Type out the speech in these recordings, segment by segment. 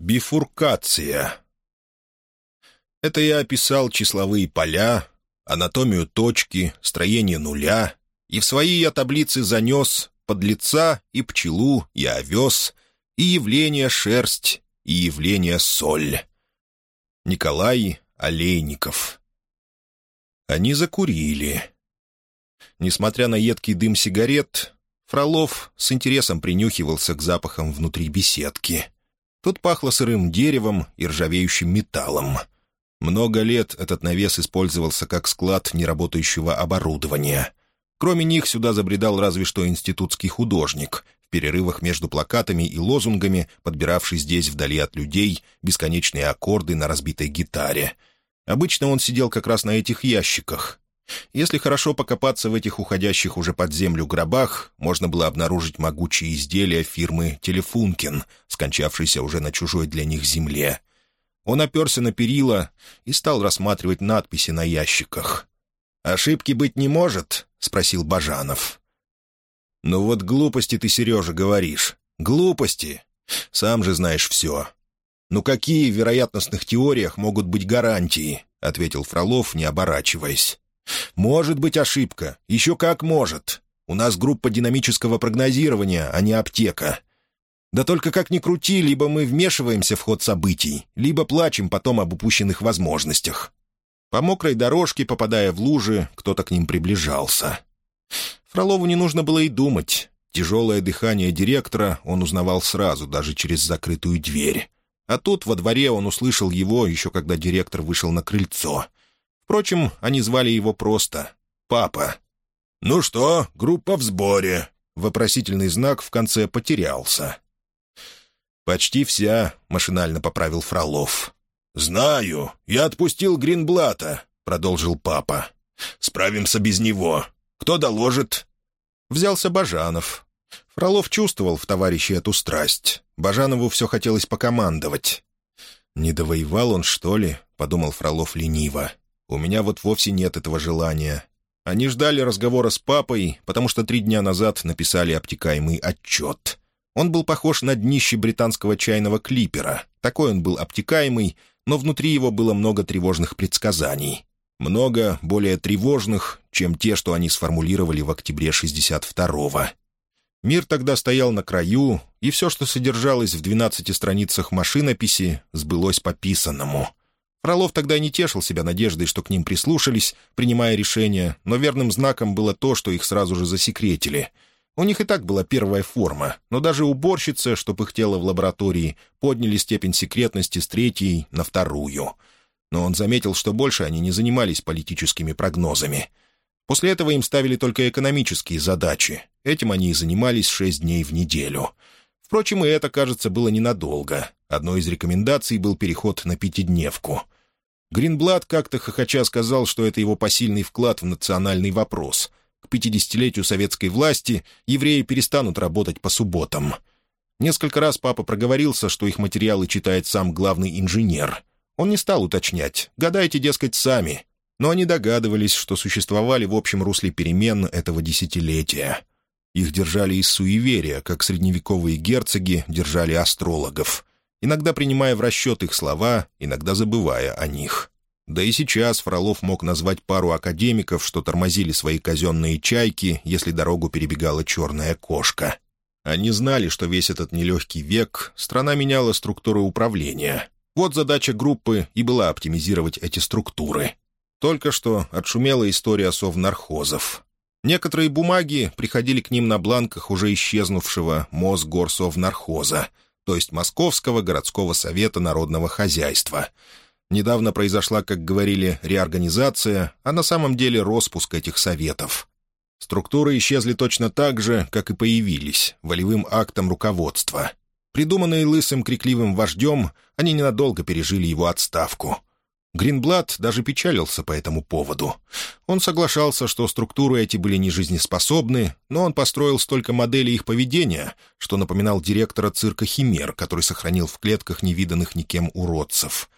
Бифуркация. Это я описал числовые поля, анатомию точки, строение нуля, и в свои я таблицы занес подлеца и пчелу, и овес, и явление шерсть, и явление соль. Николай Олейников. Они закурили. Несмотря на едкий дым сигарет, Фролов с интересом принюхивался к запахам внутри беседки — Тут пахло сырым деревом и ржавеющим металлом. Много лет этот навес использовался как склад неработающего оборудования. Кроме них сюда забредал разве что институтский художник, в перерывах между плакатами и лозунгами, подбиравший здесь вдали от людей бесконечные аккорды на разбитой гитаре. Обычно он сидел как раз на этих ящиках, если хорошо покопаться в этих уходящих уже под землю гробах, можно было обнаружить могучие изделия фирмы «Телефункин», скончавшейся уже на чужой для них земле. Он оперся на перила и стал рассматривать надписи на ящиках. «Ошибки быть не может?» — спросил Бажанов. «Ну вот глупости ты, Сережа, говоришь. Глупости. Сам же знаешь все. Ну какие в вероятностных теориях могут быть гарантии?» — ответил Фролов, не оборачиваясь. «Может быть ошибка. Еще как может. У нас группа динамического прогнозирования, а не аптека. Да только как ни крути, либо мы вмешиваемся в ход событий, либо плачем потом об упущенных возможностях». По мокрой дорожке, попадая в лужи, кто-то к ним приближался. Фролову не нужно было и думать. Тяжелое дыхание директора он узнавал сразу, даже через закрытую дверь. А тут во дворе он услышал его, еще когда директор вышел на крыльцо — Впрочем, они звали его просто «Папа». «Ну что, группа в сборе?» Вопросительный знак в конце потерялся. «Почти вся», — машинально поправил Фролов. «Знаю. Я отпустил Гринблата», — продолжил папа. «Справимся без него. Кто доложит?» Взялся Бажанов. Фролов чувствовал в товарище эту страсть. Бажанову все хотелось покомандовать. «Не довоевал он, что ли?» — подумал Фролов лениво. У меня вот вовсе нет этого желания. Они ждали разговора с папой, потому что три дня назад написали обтекаемый отчет. Он был похож на днище британского чайного клипера. Такой он был обтекаемый, но внутри его было много тревожных предсказаний. Много более тревожных, чем те, что они сформулировали в октябре 62-го. Мир тогда стоял на краю, и все, что содержалось в 12 страницах машинописи, сбылось по писанному — Фролов тогда не тешил себя надеждой, что к ним прислушались, принимая решения, но верным знаком было то, что их сразу же засекретили. У них и так была первая форма, но даже уборщица, что пыхтела в лаборатории, подняли степень секретности с третьей на вторую. Но он заметил, что больше они не занимались политическими прогнозами. После этого им ставили только экономические задачи. Этим они и занимались шесть дней в неделю. Впрочем, и это, кажется, было ненадолго. Одной из рекомендаций был переход на пятидневку. Гринблад как-то хохоча сказал, что это его посильный вклад в национальный вопрос. К пятидесятилетию советской власти евреи перестанут работать по субботам. Несколько раз папа проговорился, что их материалы читает сам главный инженер. Он не стал уточнять. Гадайте, дескать, сами. Но они догадывались, что существовали в общем русле перемен этого десятилетия. Их держали из суеверия, как средневековые герцоги держали астрологов иногда принимая в расчет их слова, иногда забывая о них. Да и сейчас Фролов мог назвать пару академиков, что тормозили свои казенные чайки, если дорогу перебегала черная кошка. Они знали, что весь этот нелегкий век страна меняла структуры управления. Вот задача группы и была оптимизировать эти структуры. Только что отшумела история совнархозов. Некоторые бумаги приходили к ним на бланках уже исчезнувшего Мосгорсовнархоза — то есть Московского городского совета народного хозяйства. Недавно произошла, как говорили, реорганизация, а на самом деле распуск этих советов. Структуры исчезли точно так же, как и появились, волевым актом руководства. Придуманные лысым крикливым вождем, они ненадолго пережили его отставку — Гринблад даже печалился по этому поводу. Он соглашался, что структуры эти были нежизнеспособны, но он построил столько моделей их поведения, что напоминал директора цирка «Химер», который сохранил в клетках невиданных никем уродцев.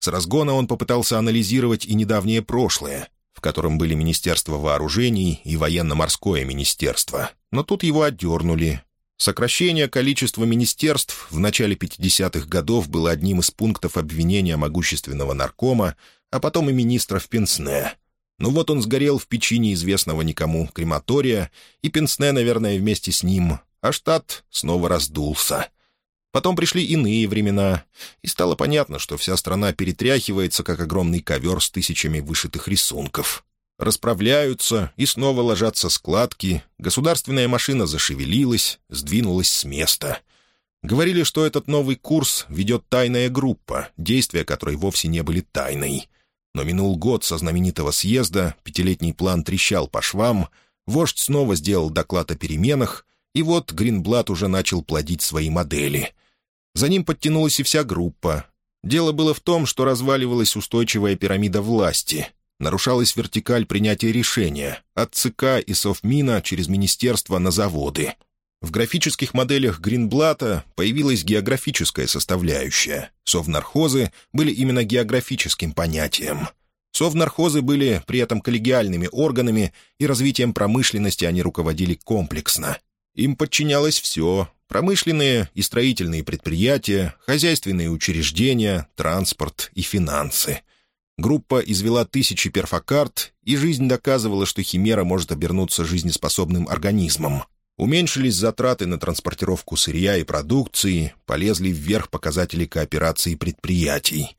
С разгона он попытался анализировать и недавнее прошлое, в котором были Министерство вооружений и военно-морское министерство, но тут его отдернули. Сокращение количества министерств в начале 50-х годов было одним из пунктов обвинения могущественного наркома, а потом и министра в Пенсне. Ну вот он сгорел в печи неизвестного никому крематория, и Пенсне, наверное, вместе с ним, а штат снова раздулся. Потом пришли иные времена, и стало понятно, что вся страна перетряхивается, как огромный ковер с тысячами вышитых рисунков. Расправляются и снова ложатся складки, государственная машина зашевелилась, сдвинулась с места. Говорили, что этот новый курс ведет тайная группа, действия которой вовсе не были тайной. Но минул год со знаменитого съезда, пятилетний план трещал по швам, вождь снова сделал доклад о переменах, и вот Гринблат уже начал плодить свои модели. За ним подтянулась и вся группа. Дело было в том, что разваливалась устойчивая пирамида власти — нарушалась вертикаль принятия решения от ЦК и Совмина через министерство на заводы. В графических моделях Гринблата появилась географическая составляющая. Совнархозы были именно географическим понятием. Совнархозы были при этом коллегиальными органами, и развитием промышленности они руководили комплексно. Им подчинялось все — промышленные и строительные предприятия, хозяйственные учреждения, транспорт и финансы — Группа извела тысячи перфокарт, и жизнь доказывала, что химера может обернуться жизнеспособным организмом. Уменьшились затраты на транспортировку сырья и продукции, полезли вверх показатели кооперации предприятий.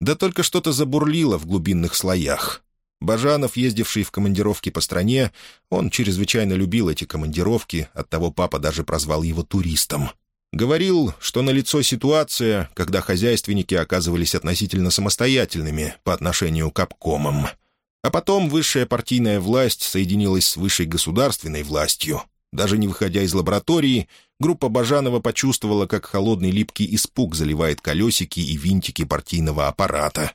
Да только что-то забурлило в глубинных слоях. Бажанов, ездивший в командировки по стране, он чрезвычайно любил эти командировки, оттого папа даже прозвал его туристом — Говорил, что налицо ситуация, когда хозяйственники оказывались относительно самостоятельными по отношению к обкомам. А потом высшая партийная власть соединилась с высшей государственной властью. Даже не выходя из лаборатории, группа Бажанова почувствовала, как холодный липкий испуг заливает колесики и винтики партийного аппарата.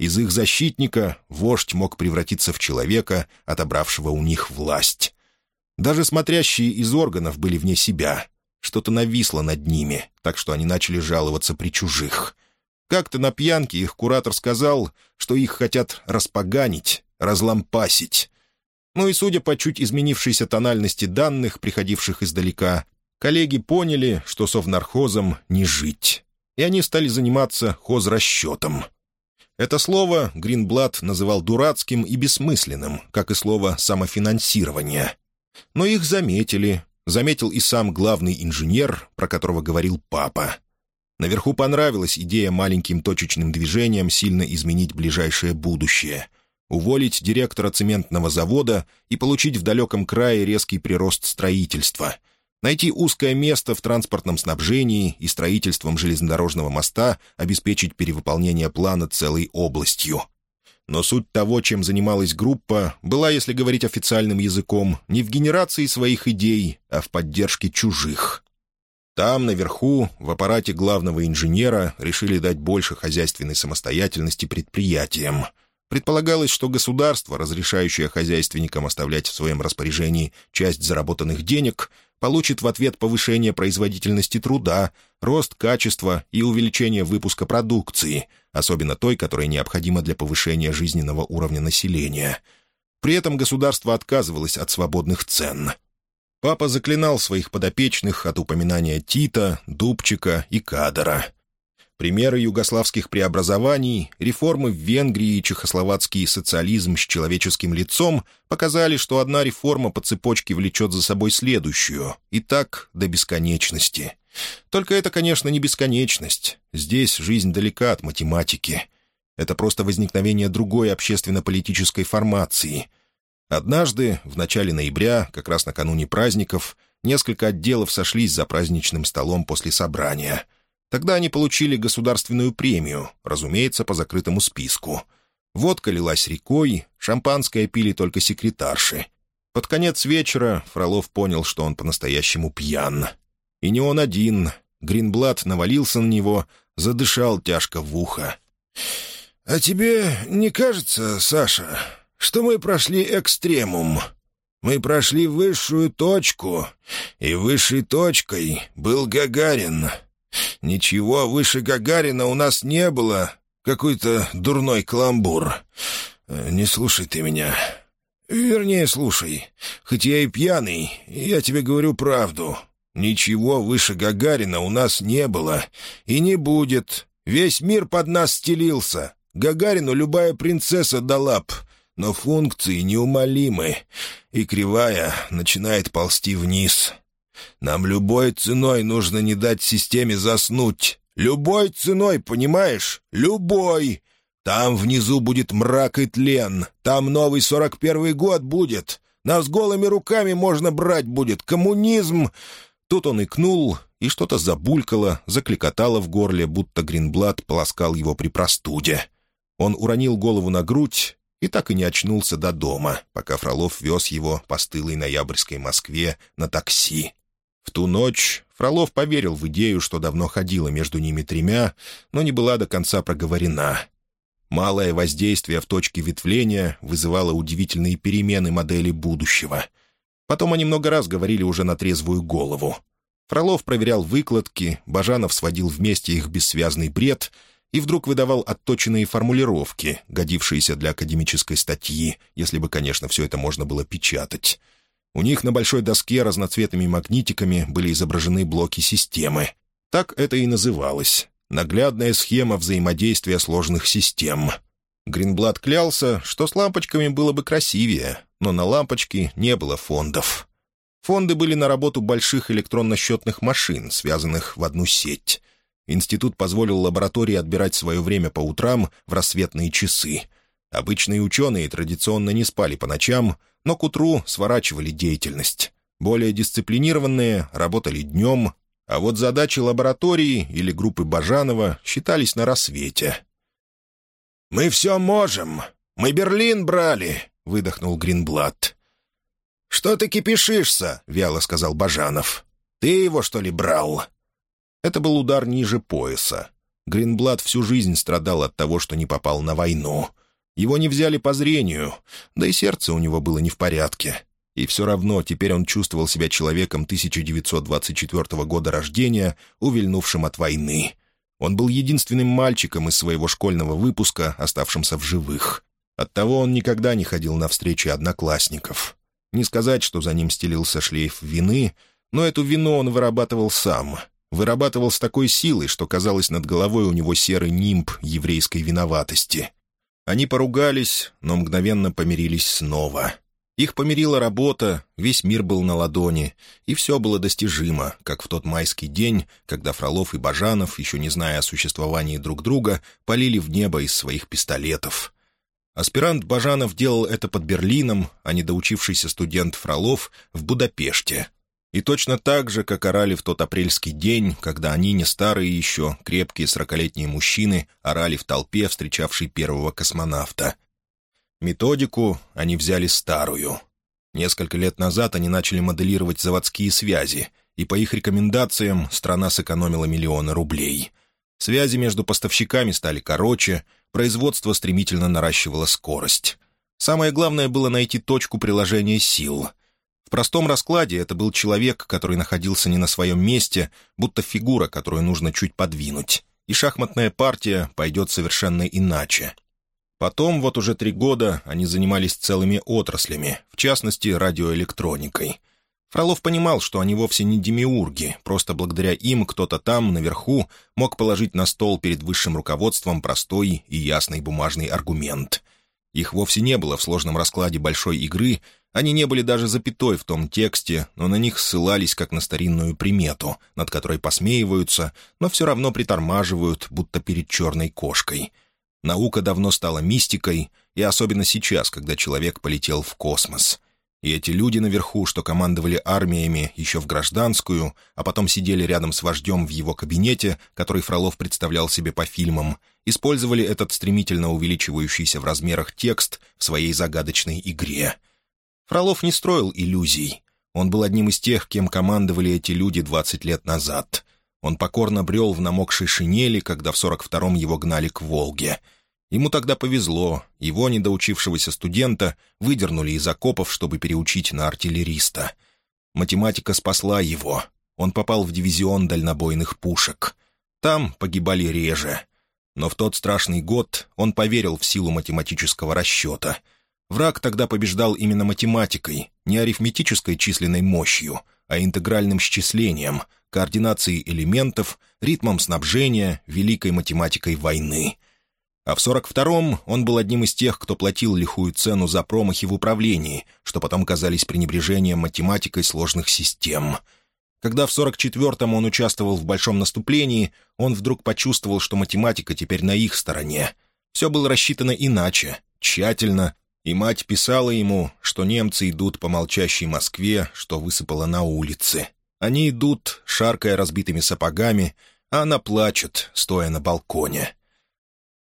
Из их защитника вождь мог превратиться в человека, отобравшего у них власть. Даже смотрящие из органов были вне себя — что-то нависло над ними, так что они начали жаловаться при чужих. Как-то на пьянке их куратор сказал, что их хотят распоганить, разлампасить. Ну и судя по чуть изменившейся тональности данных, приходивших издалека, коллеги поняли, что совнархозом не жить. И они стали заниматься хозрасчетом. Это слово Гринблат называл дурацким и бессмысленным, как и слово «самофинансирование». Но их заметили, заметил и сам главный инженер, про которого говорил папа. Наверху понравилась идея маленьким точечным движением сильно изменить ближайшее будущее. Уволить директора цементного завода и получить в далеком крае резкий прирост строительства. Найти узкое место в транспортном снабжении и строительством железнодорожного моста обеспечить перевыполнение плана целой областью. Но суть того, чем занималась группа, была, если говорить официальным языком, не в генерации своих идей, а в поддержке чужих. Там, наверху, в аппарате главного инженера, решили дать больше хозяйственной самостоятельности предприятиям. Предполагалось, что государство, разрешающее хозяйственникам оставлять в своем распоряжении часть заработанных денег, получит в ответ повышение производительности труда, рост качества и увеличение выпуска продукции, особенно той, которая необходима для повышения жизненного уровня населения. При этом государство отказывалось от свободных цен. Папа заклинал своих подопечных от упоминания Тита, Дубчика и Кадора — Примеры югославских преобразований, реформы в Венгрии и чехословацкий социализм с человеческим лицом показали, что одна реформа по цепочке влечет за собой следующую, и так до бесконечности. Только это, конечно, не бесконечность. Здесь жизнь далека от математики. Это просто возникновение другой общественно-политической формации. Однажды, в начале ноября, как раз накануне праздников, несколько отделов сошлись за праздничным столом после собрания — Тогда они получили государственную премию, разумеется, по закрытому списку. Водка лилась рекой, шампанское пили только секретарши. Под конец вечера Фролов понял, что он по-настоящему пьян. И не он один. Гринблат навалился на него, задышал тяжко в ухо. «А тебе не кажется, Саша, что мы прошли экстремум? Мы прошли высшую точку, и высшей точкой был Гагарин. Ничего выше Гагарина у нас не было. Какой-то дурной каламбур. Э, не слушай ты меня. Вернее, слушай. Хоть я и пьяный, я тебе говорю правду. Ничего выше Гагарина у нас не было. И не будет. Весь мир под нас стелился. Гагарину любая принцесса дала б, но функции неумолимы, и кривая начинает ползти вниз. Нам любой ценой нужно не дать системе заснуть. Любой ценой, понимаешь? Любой. Там внизу будет мрак и тлен. Там новый сорок первый год будет. Нас голыми руками можно брать будет. Коммунизм...» Тут он икнул, и что-то забулькало, закликотало в горле, будто Гринблад полоскал его при простуде. Он уронил голову на грудь и так и не очнулся до дома, пока Фролов вез его по стылой ноябрьской Москве на такси. В ту ночь Фролов поверил в идею, что давно ходила между ними тремя, но не была до конца проговорена. Малое воздействие в точке ветвления вызывало удивительные перемены модели будущего. Потом они много раз говорили уже на трезвую голову. Фролов проверял выкладки, Бажанов сводил вместе их бессвязный бред и вдруг выдавал отточенные формулировки, годившиеся для академической статьи, если бы, конечно, все это можно было печатать. У них на большой доске разноцветными магнитиками были изображены блоки системы. Так это и называлось Наглядная схема взаимодействия сложных систем. Гринблад клялся, что с лампочками было бы красивее, но на лампочки не было фондов. Фонды были на работу больших электронно-счетных машин, связанных в одну сеть. Институт позволил лаборатории отбирать свое время по утрам в рассветные часы. Обычные ученые традиционно не спали по ночам, но к утру сворачивали деятельность. Более дисциплинированные работали днем, а вот задачи лаборатории или группы Бажанова считались на рассвете. «Мы все можем. Мы Берлин брали», — выдохнул Гринблат. «Что ты кипишишься?» — вяло сказал Бажанов. «Ты его, что ли, брал?» Это был удар ниже пояса. Гринблат всю жизнь страдал от того, что не попал на войну. Его не взяли по зрению, да и сердце у него было не в порядке. И все равно теперь он чувствовал себя человеком 1924 года рождения, увильнувшим от войны. Он был единственным мальчиком из своего школьного выпуска, оставшимся в живых. Оттого он никогда не ходил на встречи одноклассников. Не сказать, что за ним стелился шлейф вины, но эту вину он вырабатывал сам. Вырабатывал с такой силой, что казалось над головой у него серый нимб еврейской виноватости. Они поругались, но мгновенно помирились снова — их помирила работа, весь мир был на ладони, и все было достижимо, как в тот майский день, когда Фролов и Бажанов, еще не зная о существовании друг друга, полили в небо из своих пистолетов. Аспирант Бажанов делал это под Берлином, а недоучившийся студент Фролов — в Будапеште. И точно так же, как орали в тот апрельский день, когда они, не старые еще, крепкие сорокалетние мужчины, орали в толпе, встречавшей первого космонавта. Методику они взяли старую. Несколько лет назад они начали моделировать заводские связи, и по их рекомендациям страна сэкономила миллионы рублей. Связи между поставщиками стали короче, производство стремительно наращивало скорость. Самое главное было найти точку приложения сил. В простом раскладе это был человек, который находился не на своем месте, будто фигура, которую нужно чуть подвинуть, и шахматная партия пойдет совершенно иначе — Потом, вот уже три года, они занимались целыми отраслями, в частности, радиоэлектроникой. Фролов понимал, что они вовсе не демиурги, просто благодаря им кто-то там, наверху, мог положить на стол перед высшим руководством простой и ясный бумажный аргумент. Их вовсе не было в сложном раскладе большой игры, они не были даже запятой в том тексте, но на них ссылались как на старинную примету, над которой посмеиваются, но все равно притормаживают, будто перед черной кошкой — Наука давно стала мистикой, и особенно сейчас, когда человек полетел в космос. И эти люди наверху, что командовали армиями еще в гражданскую, а потом сидели рядом с вождем в его кабинете, который Фролов представлял себе по фильмам, использовали этот стремительно увеличивающийся в размерах текст в своей загадочной игре. Фролов не строил иллюзий. Он был одним из тех, кем командовали эти люди 20 лет назад. Он покорно брел в намокшей шинели, когда в сорок втором его гнали к Волге. Ему тогда повезло, его, недоучившегося студента, выдернули из окопов, чтобы переучить на артиллериста. Математика спасла его. Он попал в дивизион дальнобойных пушек. Там погибали реже. Но в тот страшный год он поверил в силу математического расчета. Враг тогда побеждал именно математикой, не арифметической численной мощью — а интегральным счислением, координацией элементов, ритмом снабжения, великой математикой войны. А в 42-м он был одним из тех, кто платил лихую цену за промахи в управлении, что потом казались пренебрежением математикой сложных систем. Когда в 44-м он участвовал в большом наступлении, он вдруг почувствовал, что математика теперь на их стороне. Все было рассчитано иначе, тщательно, и мать писала ему, что немцы идут по молчащей Москве, что высыпало на улице. Они идут, шаркая разбитыми сапогами, а она плачет, стоя на балконе.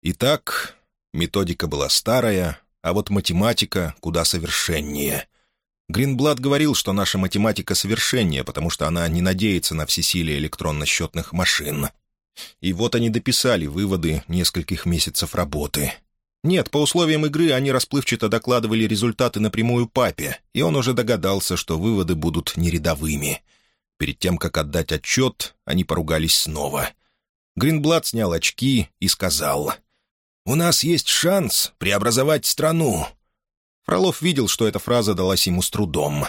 Итак, методика была старая, а вот математика куда совершеннее. Гринблад говорил, что наша математика совершеннее, потому что она не надеется на всесилие электронно-счетных машин. И вот они дописали выводы нескольких месяцев работы. Нет, по условиям игры они расплывчато докладывали результаты напрямую папе, и он уже догадался, что выводы будут нерядовыми. Перед тем, как отдать отчет, они поругались снова. Гринблад снял очки и сказал, «У нас есть шанс преобразовать страну». Фролов видел, что эта фраза далась ему с трудом.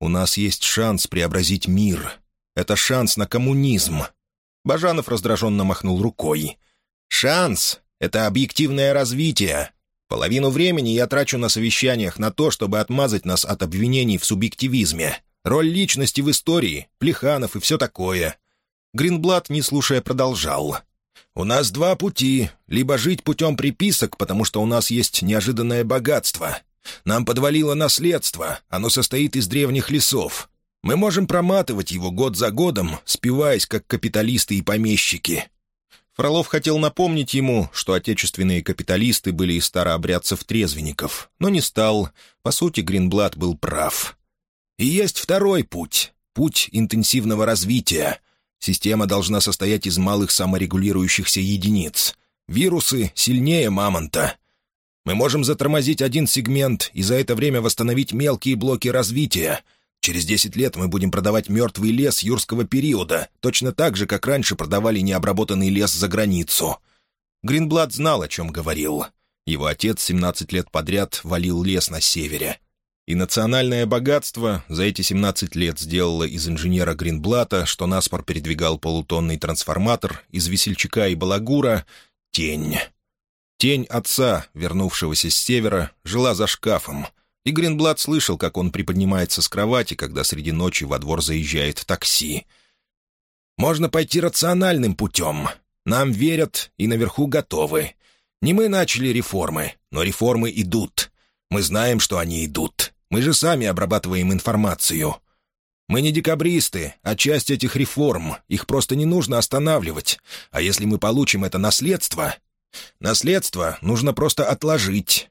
«У нас есть шанс преобразить мир. Это шанс на коммунизм». Бажанов раздраженно махнул рукой. «Шанс это объективное развитие. Половину времени я трачу на совещаниях на то, чтобы отмазать нас от обвинений в субъективизме. Роль личности в истории, Плеханов и все такое». Гринблат, не слушая, продолжал. «У нас два пути. Либо жить путем приписок, потому что у нас есть неожиданное богатство. Нам подвалило наследство, оно состоит из древних лесов. Мы можем проматывать его год за годом, спиваясь, как капиталисты и помещики. Фролов хотел напомнить ему, что отечественные капиталисты были из старообрядцев-трезвенников, но не стал. По сути, Гринблат был прав. И есть второй путь — путь интенсивного развития. Система должна состоять из малых саморегулирующихся единиц. Вирусы сильнее мамонта. Мы можем затормозить один сегмент и за это время восстановить мелкие блоки развития — Через десять лет мы будем продавать мертвый лес юрского периода, точно так же, как раньше продавали необработанный лес за границу. Гринблад знал, о чем говорил. Его отец 17 лет подряд валил лес на севере. И национальное богатство за эти 17 лет сделало из инженера Гринблата, что наспор передвигал полутонный трансформатор, из весельчака и балагура — тень. Тень отца, вернувшегося с севера, жила за шкафом — и Гринблад слышал, как он приподнимается с кровати, когда среди ночи во двор заезжает такси. «Можно пойти рациональным путем. Нам верят и наверху готовы. Не мы начали реформы, но реформы идут. Мы знаем, что они идут. Мы же сами обрабатываем информацию. Мы не декабристы, а часть этих реформ. Их просто не нужно останавливать. А если мы получим это наследство... Наследство нужно просто отложить.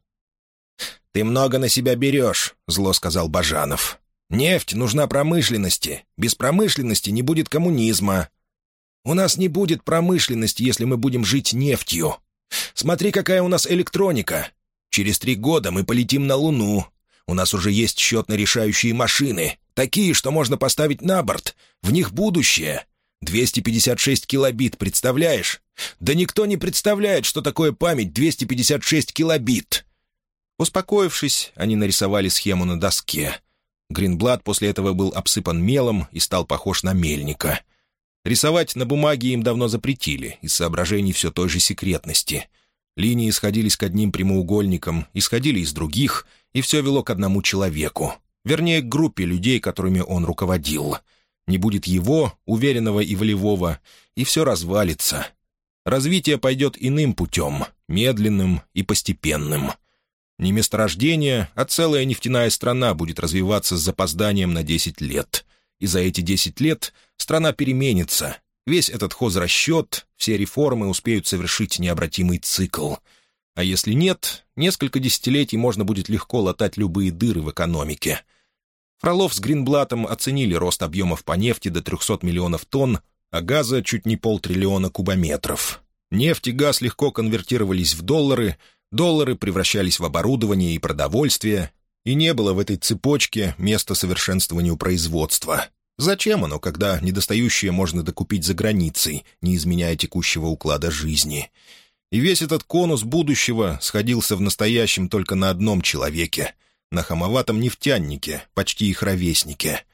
«Ты много на себя берешь», — зло сказал Бажанов. «Нефть нужна промышленности. Без промышленности не будет коммунизма. У нас не будет промышленности, если мы будем жить нефтью. Смотри, какая у нас электроника. Через три года мы полетим на Луну. У нас уже есть счетно-решающие машины, такие, что можно поставить на борт. В них будущее. 256 килобит, представляешь? Да никто не представляет, что такое память 256 килобит. Успокоившись, они нарисовали схему на доске. Гринблад после этого был обсыпан мелом и стал похож на мельника. Рисовать на бумаге им давно запретили, из соображений все той же секретности. Линии сходились к одним прямоугольникам, исходили из других, и все вело к одному человеку. Вернее, к группе людей, которыми он руководил. Не будет его, уверенного и волевого, и все развалится. Развитие пойдет иным путем, медленным и постепенным — не месторождение, а целая нефтяная страна будет развиваться с запозданием на 10 лет. И за эти 10 лет страна переменится. Весь этот хозрасчет, все реформы успеют совершить необратимый цикл. А если нет, несколько десятилетий можно будет легко латать любые дыры в экономике. Фролов с Гринблатом оценили рост объемов по нефти до 300 миллионов тонн, а газа чуть не полтриллиона кубометров. Нефть и газ легко конвертировались в доллары — Доллары превращались в оборудование и продовольствие, и не было в этой цепочке места совершенствованию производства. Зачем оно, когда недостающее можно докупить за границей, не изменяя текущего уклада жизни? И весь этот конус будущего сходился в настоящем только на одном человеке — на хамоватом нефтянике, почти их ровеснике.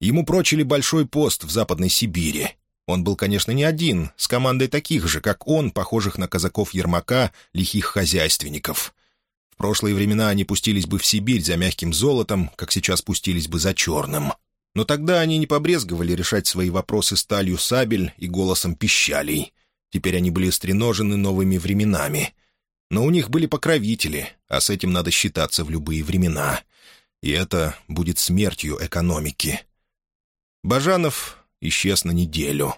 Ему прочили большой пост в Западной Сибири. Он был, конечно, не один, с командой таких же, как он, похожих на казаков Ермака, лихих хозяйственников. В прошлые времена они пустились бы в Сибирь за мягким золотом, как сейчас пустились бы за черным. Но тогда они не побрезговали решать свои вопросы сталью сабель и голосом пищалей. Теперь они были стреножены новыми временами. Но у них были покровители, а с этим надо считаться в любые времена. И это будет смертью экономики. Бажанов исчез на неделю.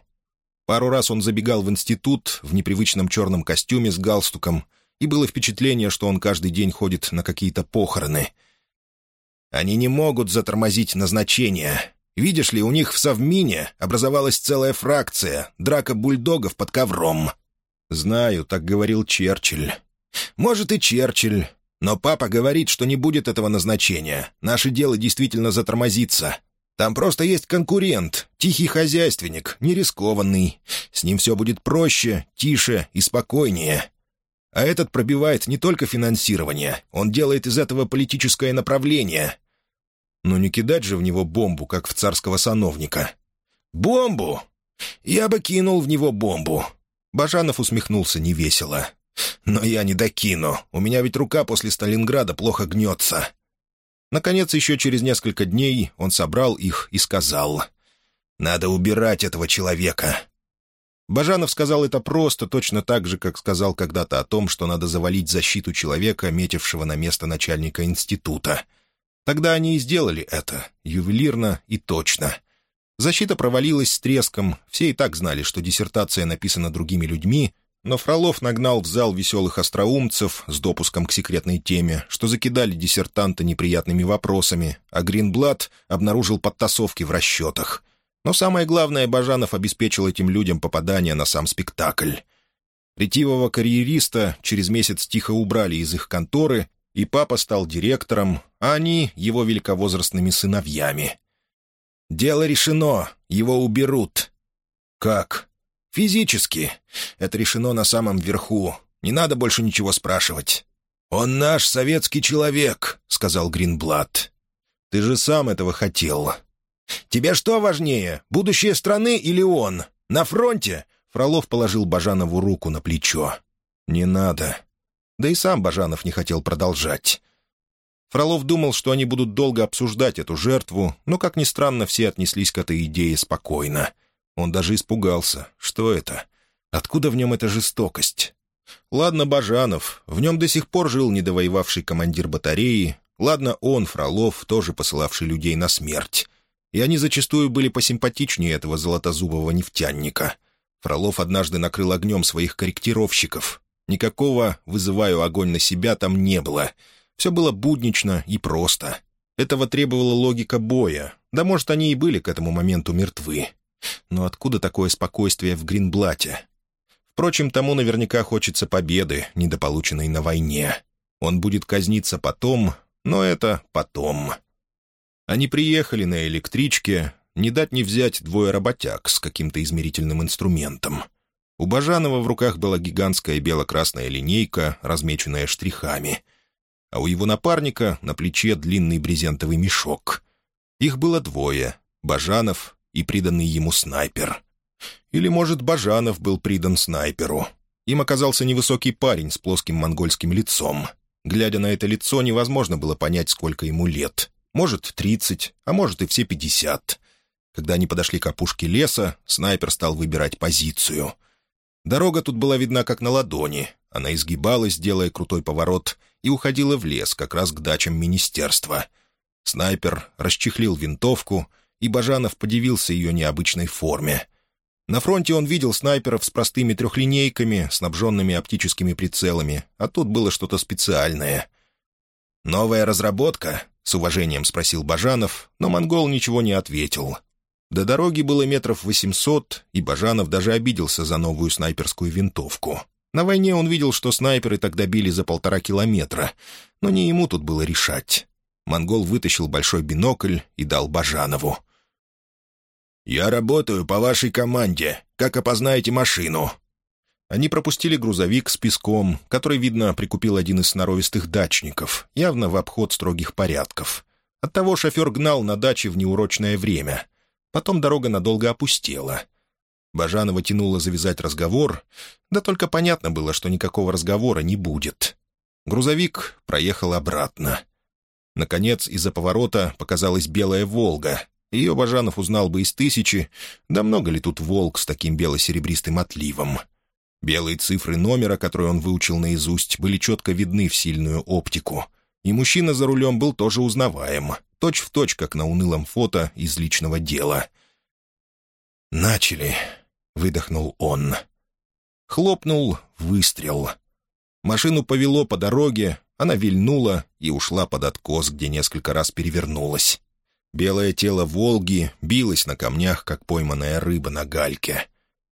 Пару раз он забегал в институт в непривычном черном костюме с галстуком, и было впечатление, что он каждый день ходит на какие-то похороны. Они не могут затормозить назначение. Видишь ли, у них в Совмине образовалась целая фракция, драка бульдогов под ковром. Знаю, так говорил Черчилль. Может, и Черчилль. Но папа говорит, что не будет этого назначения. Наше дело действительно затормозится. Там просто есть конкурент, тихий хозяйственник, не рискованный. С ним все будет проще, тише и спокойнее. А этот пробивает не только финансирование, он делает из этого политическое направление. Но не кидать же в него бомбу, как в царского сановника. «Бомбу? Я бы кинул в него бомбу». Бажанов усмехнулся невесело. «Но я не докину. У меня ведь рука после Сталинграда плохо гнется». Наконец, еще через несколько дней он собрал их и сказал, «Надо убирать этого человека». Бажанов сказал это просто, точно так же, как сказал когда-то о том, что надо завалить защиту человека, метившего на место начальника института. Тогда они и сделали это, ювелирно и точно. Защита провалилась с треском, все и так знали, что диссертация написана другими людьми, но Фролов нагнал в зал веселых остроумцев с допуском к секретной теме, что закидали диссертанта неприятными вопросами, а Гринблад обнаружил подтасовки в расчетах. Но самое главное, Бажанов обеспечил этим людям попадание на сам спектакль. Ретивого карьериста через месяц тихо убрали из их конторы, и папа стал директором, а они — его великовозрастными сыновьями. «Дело решено, его уберут». «Как?» «Физически. Это решено на самом верху. Не надо больше ничего спрашивать». «Он наш советский человек», — сказал Гринблад. «Ты же сам этого хотел». «Тебе что важнее, будущее страны или он? На фронте?» Фролов положил Бажанову руку на плечо. «Не надо». Да и сам Бажанов не хотел продолжать. Фролов думал, что они будут долго обсуждать эту жертву, но, как ни странно, все отнеслись к этой идее спокойно. Он даже испугался. Что это? Откуда в нем эта жестокость? Ладно, Бажанов, в нем до сих пор жил недовоевавший командир батареи. Ладно, он, Фролов, тоже посылавший людей на смерть. И они зачастую были посимпатичнее этого золотозубого нефтяника. Фролов однажды накрыл огнем своих корректировщиков. Никакого «вызываю огонь на себя» там не было. Все было буднично и просто. Этого требовала логика боя. Да, может, они и были к этому моменту мертвы. Но откуда такое спокойствие в Гринблате? Впрочем, тому наверняка хочется победы, недополученной на войне. Он будет казниться потом, но это потом. Они приехали на электричке, не дать не взять двое работяг с каким-то измерительным инструментом. У Бажанова в руках была гигантская бело-красная линейка, размеченная штрихами, а у его напарника на плече длинный брезентовый мешок. Их было двое — Бажанов и приданный ему снайпер. Или, может, Бажанов был придан снайперу. Им оказался невысокий парень с плоским монгольским лицом. Глядя на это лицо, невозможно было понять, сколько ему лет. Может, тридцать, а может и все пятьдесят. Когда они подошли к опушке леса, снайпер стал выбирать позицию. Дорога тут была видна как на ладони. Она изгибалась, делая крутой поворот, и уходила в лес, как раз к дачам министерства. Снайпер расчехлил винтовку — и Бажанов подивился ее необычной форме. На фронте он видел снайперов с простыми трехлинейками, снабженными оптическими прицелами, а тут было что-то специальное. «Новая разработка?» — с уважением спросил Бажанов, но монгол ничего не ответил. До дороги было метров восемьсот, и Бажанов даже обиделся за новую снайперскую винтовку. На войне он видел, что снайперы тогда били за полтора километра, но не ему тут было решать. Монгол вытащил большой бинокль и дал Бажанову. «Я работаю по вашей команде. Как опознаете машину?» Они пропустили грузовик с песком, который, видно, прикупил один из сноровистых дачников, явно в обход строгих порядков. Оттого шофер гнал на даче в неурочное время. Потом дорога надолго опустела. Бажанова тянула завязать разговор, да только понятно было, что никакого разговора не будет. Грузовик проехал обратно. Наконец, из-за поворота показалась белая «Волга». Ее Бажанов узнал бы из тысячи, да много ли тут «Волк» с таким бело-серебристым отливом. Белые цифры номера, который он выучил наизусть, были четко видны в сильную оптику. И мужчина за рулем был тоже узнаваем, точь-в-точь, точь, как на унылом фото из личного дела. «Начали», — выдохнул он. Хлопнул выстрел. Машину повело по дороге, она вильнула и ушла под откос, где несколько раз перевернулась. Белое тело «Волги» билось на камнях, как пойманная рыба на гальке.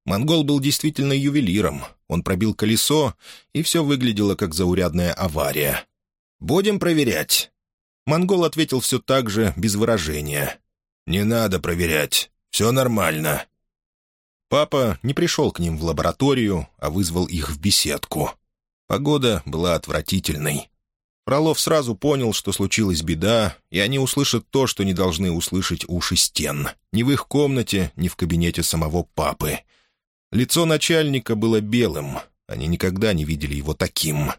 Монгол был действительно ювелиром. Он пробил колесо, и все выглядело как заурядная авария. «Будем проверять». Монгол ответил все так же, без выражения. «Не надо проверять. Все нормально. Папа не пришел к ним в лабораторию, а вызвал их в беседку. Погода была отвратительной. Фролов сразу понял, что случилась беда, и они услышат то, что не должны услышать уши стен. Ни в их комнате, ни в кабинете самого папы. Лицо начальника было белым. Они никогда не видели его таким.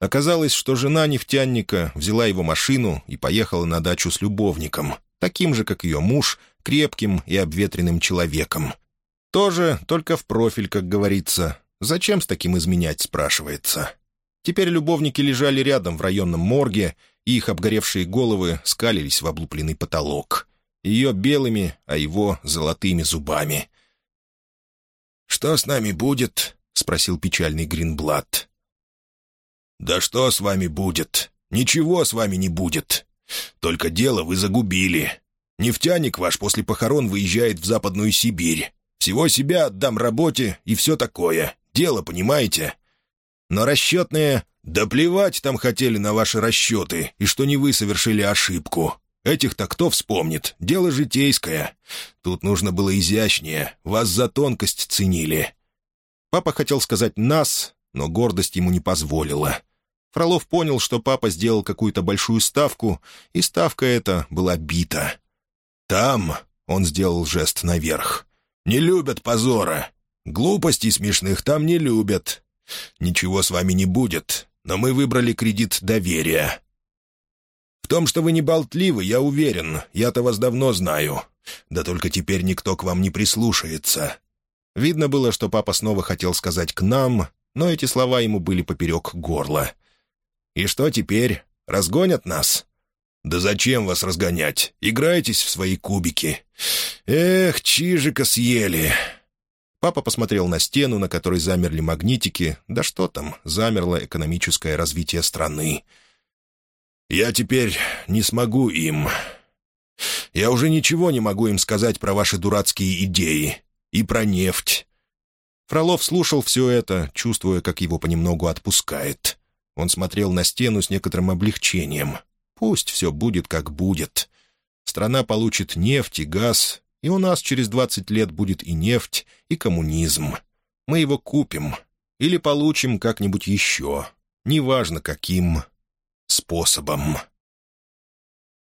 Оказалось, что жена нефтяника взяла его машину и поехала на дачу с любовником, таким же, как ее муж, крепким и обветренным человеком, тоже, только в профиль, как говорится. Зачем с таким изменять, спрашивается. Теперь любовники лежали рядом в районном морге, и их обгоревшие головы скалились в облупленный потолок. Ее белыми, а его золотыми зубами. «Что с нами будет?» — спросил печальный Гринблад. «Да что с вами будет? Ничего с вами не будет. Только дело вы загубили. Нефтяник ваш после похорон выезжает в Западную Сибирь. Всего себя отдам работе и все такое. Дело, понимаете? Но расчетные... Да плевать там хотели на ваши расчеты, и что не вы совершили ошибку. Этих-то кто вспомнит? Дело житейское. Тут нужно было изящнее. Вас за тонкость ценили. Папа хотел сказать «нас», но гордость ему не позволила. Фролов понял, что папа сделал какую-то большую ставку, и ставка эта была бита. «Там», — он сделал жест наверх, не любят позора. Глупостей смешных там не любят. Ничего с вами не будет, но мы выбрали кредит доверия. В том, что вы не болтливы, я уверен. Я-то вас давно знаю. Да только теперь никто к вам не прислушается». Видно было, что папа снова хотел сказать «к нам», но эти слова ему были поперек горла. «И что теперь? Разгонят нас?» «Да зачем вас разгонять? Играйтесь в свои кубики. Эх, чижика съели!» Папа посмотрел на стену, на которой замерли магнитики. Да что там, замерло экономическое развитие страны. «Я теперь не смогу им. Я уже ничего не могу им сказать про ваши дурацкие идеи. И про нефть». Фролов слушал все это, чувствуя, как его понемногу отпускает. Он смотрел на стену с некоторым облегчением. Пусть все будет, как будет. Страна получит нефть и газ, и у нас через двадцать лет будет и нефть, и коммунизм. Мы его купим или получим как-нибудь еще, неважно каким способом».